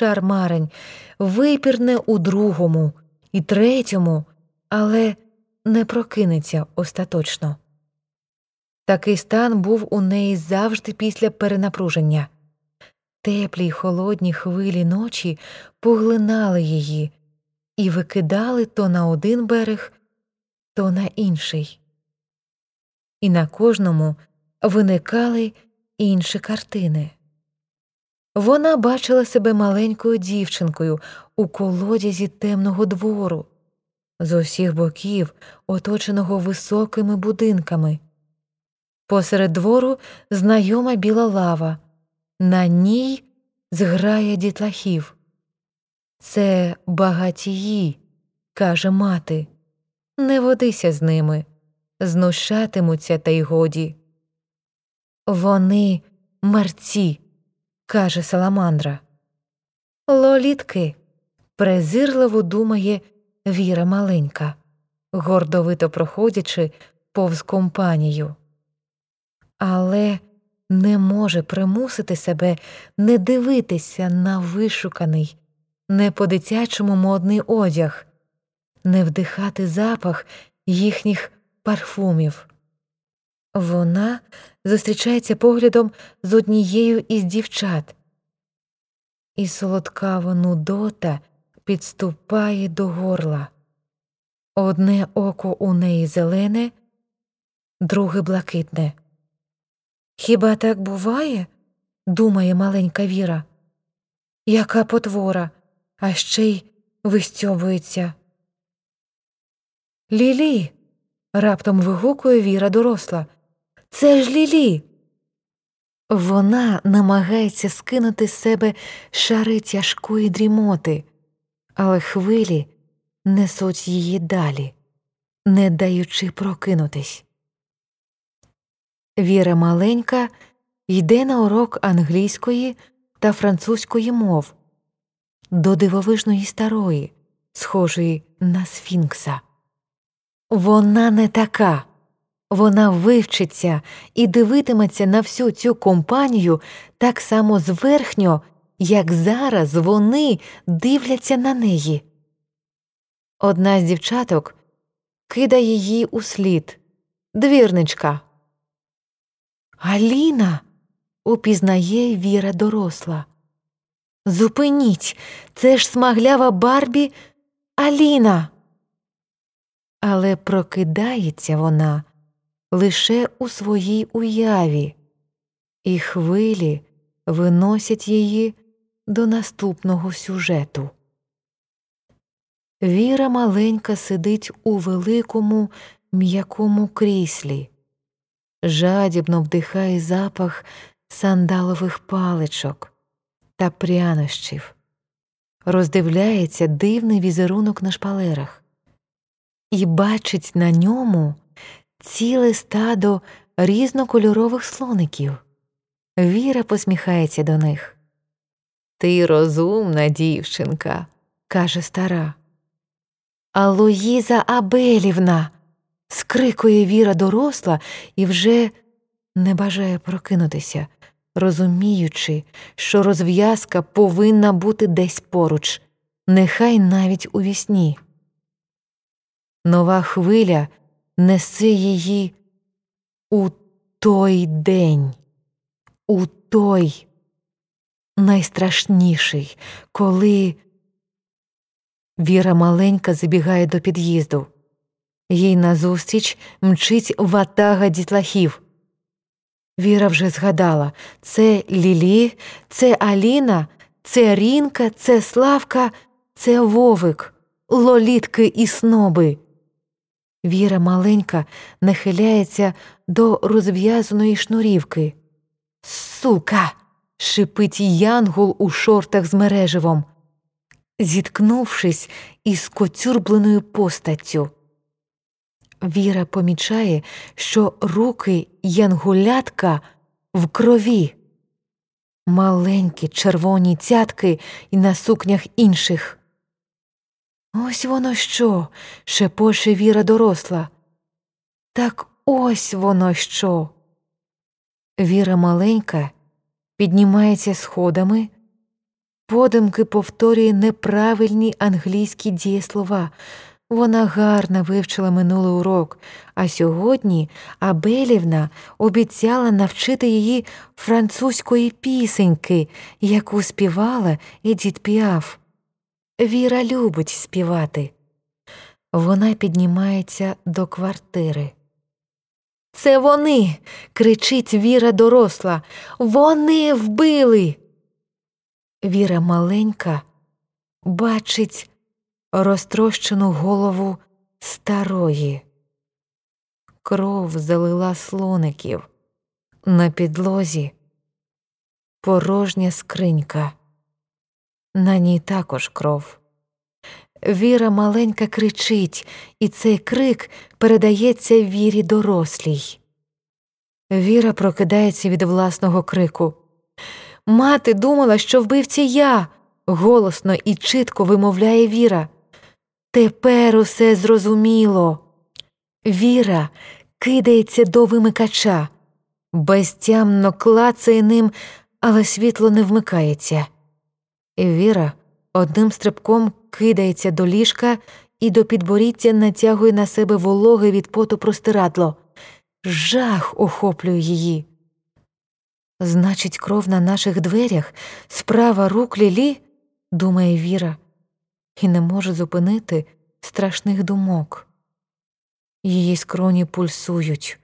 Шармарень випірне у другому і третьому, але не прокинеться остаточно. Такий стан був у неї завжди після перенапруження. Теплі й холодні хвилі ночі поглинали її і викидали то на один берег, то на інший. І на кожному виникали інші картини. Вона бачила себе маленькою дівчинкою у колодязі темного двору, з усіх боків, оточеного високими будинками. Посеред двору знайома біла лава, на ній зграє дітлахів. Це багатії, каже мати. Не водися з ними, знущатимуться, та й годі. Вони мерці, каже Саламандра. Лолітки, презирливо думає Віра маленька, гордовито проходячи повз компанію. Але не може примусити себе не дивитися на вишуканий, не по дитячому модний одяг, не вдихати запах їхніх парфумів. Вона зустрічається поглядом з однією із дівчат, і солодкава нудота підступає до горла. Одне око у неї зелене, друге блакитне. Хіба так буває? думає маленька Віра. Яка потвора, а ще й вистьобується. Лілі. раптом вигукує Віра доросла. Це ж Лілі. Вона намагається скинути з себе шари тяжкої дрімоти, але хвилі несуть її далі, не даючи прокинутись. Віра маленька йде на урок англійської та французької мов до дивовижної старої, схожої на сфінкса. Вона не така. Вона вивчиться і дивитиметься на всю цю компанію так само зверхньо, як зараз вони дивляться на неї. Одна з дівчаток кидає її у слід. Двірничка. Аліна. упізнає Віра доросла. Зупиніть, це ж смаглява Барбі Аліна. Але прокидається вона лише у своїй уяві, і хвилі виносять її до наступного сюжету. Віра маленька сидить у великому м'якому кріслі, жадібно вдихає запах сандалових паличок та прянощів, роздивляється дивний візерунок на шпалерах і бачить на ньому ціле стадо різнокольорових слоників. Віра посміхається до них. Ти розумна дівчинка, каже стара. А Луїза Абелівна. скрикує Віра доросла і вже не бажає прокинутися, розуміючи, що розв'язка повинна бути десь поруч, нехай навіть у вісні. Нова хвиля несе її у той день, у той найстрашніший, коли Віра маленька забігає до під'їзду. Їй назустріч мчить ватага дітлахів. Віра вже згадала це Лілі, це Аліна, це Рінка, це Славка, це Вовик, лолітки і сноби. Віра маленька нахиляється до розв'язаної шнурівки. Сука. шипить янгол у шортах з мереживом, зіткнувшись із коцюрбленою постаттю. Віра помічає, що руки янгулятка в крові, маленькі червоні цятки і на сукнях інших. Ось воно що, шепоче Віра доросла. Так ось воно що. Віра маленька піднімається сходами, подумки повторює неправильні англійські дієслова. Вона гарно вивчила минулий урок, а сьогодні Абелівна обіцяла навчити її французької пісеньки, яку співала Едіт Піаф. Віра любить співати. Вона піднімається до квартири. Це вони. кричить Віра доросла. Вони вбили. Віра маленька бачить розтрощену голову старої. Кров залила слоників. На підлозі порожня скринька. На ній також кров. Віра маленька кричить, і цей крик передається вірі дорослій. Віра прокидається від власного крику. Мати думала, що вбивці я, голосно і чітко вимовляє Віра. Тепер усе зрозуміло. Віра кидається до вимикача, безтямно клацає ним, але світло не вмикається. Віра одним стрибком кидається до ліжка і до підборіття натягує на себе вологе від поту простирадло. Жах охоплює її. Значить, кров на наших дверях, справа рук Лілі, думає Віра, і не може зупинити страшних думок. Її скроні пульсують,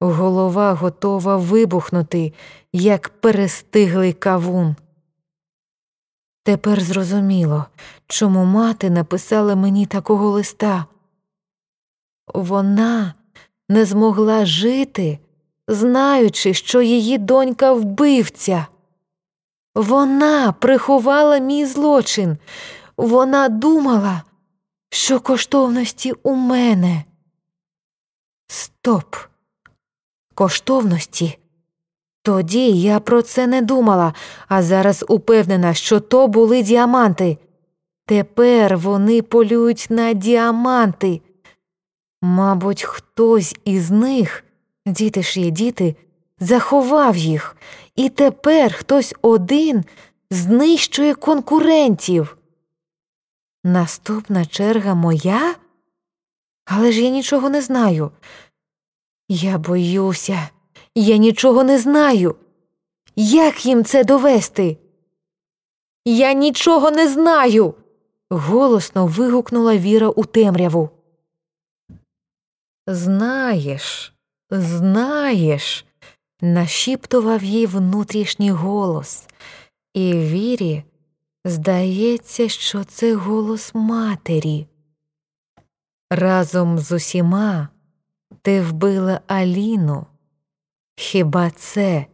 голова готова вибухнути, як перестиглий кавун. Тепер зрозуміло, чому мати написала мені такого листа. Вона не змогла жити, знаючи, що її донька вбивця. Вона приховала мій злочин, вона думала, що коштовності у мене. Стоп. Коштовності тоді я про це не думала, а зараз упевнена, що то були діаманти. Тепер вони полюють на діаманти. Мабуть, хтось із них, діти ж є діти, заховав їх, і тепер хтось один знищує конкурентів. Наступна черга моя? Але ж я нічого не знаю. Я боюся. Я нічого не знаю. Як їм це довести? Я нічого не знаю. голосно вигукнула Віра у темряву. Знаєш, знаєш, нашіптував їй внутрішній голос, і Вірі здається, що це голос матері. Разом з усіма ти вбила Аліну. Хіба це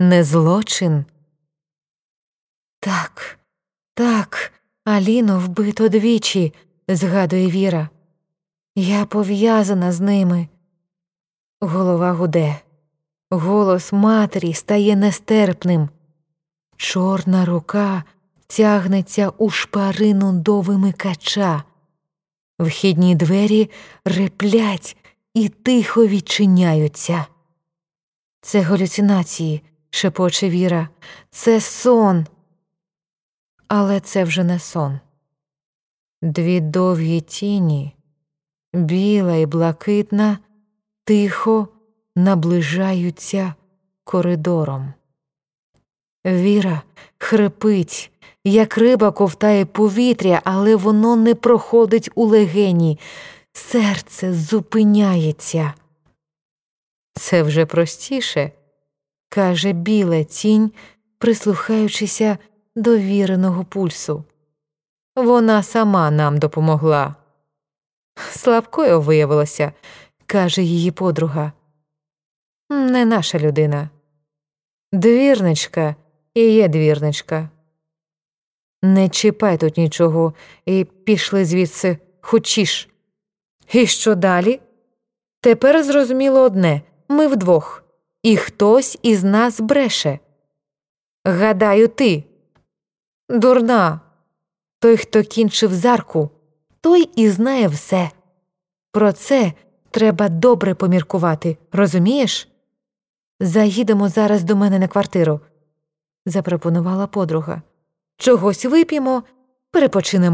не злочин? Так, так, Аліно вбито двічі, згадує Віра. Я пов'язана з ними. Голова гуде, голос матері стає нестерпним. Чорна рука тягнеться у шпарину до вимикача. Вхідні двері реплять і тихо відчиняються. Це галюцинації, шепоче Віра, це сон. Але це вже не сон. Дві довгі тіні, біла і блакитна, тихо наближаються коридором. Віра хрипить, як риба ковтає повітря, але воно не проходить у легені, серце зупиняється. Це вже простіше, каже біла тінь, прислухаючися до віреного пульсу. Вона сама нам допомогла. Слабкою виявилося, каже її подруга. Не наша людина. Двірничка і є двірничка. Не чіпай тут нічого і пішли звідси хочіш. І що далі? Тепер зрозуміло одне ми вдвох, і хтось із нас бреше. Гадаю, ти. Дурна. Той, хто кінчив зарку, той і знає все. Про це треба добре поміркувати, розумієш? Заїдемо зараз до мене на квартиру, запропонувала подруга. чогось вип'ємо, перепочинемо.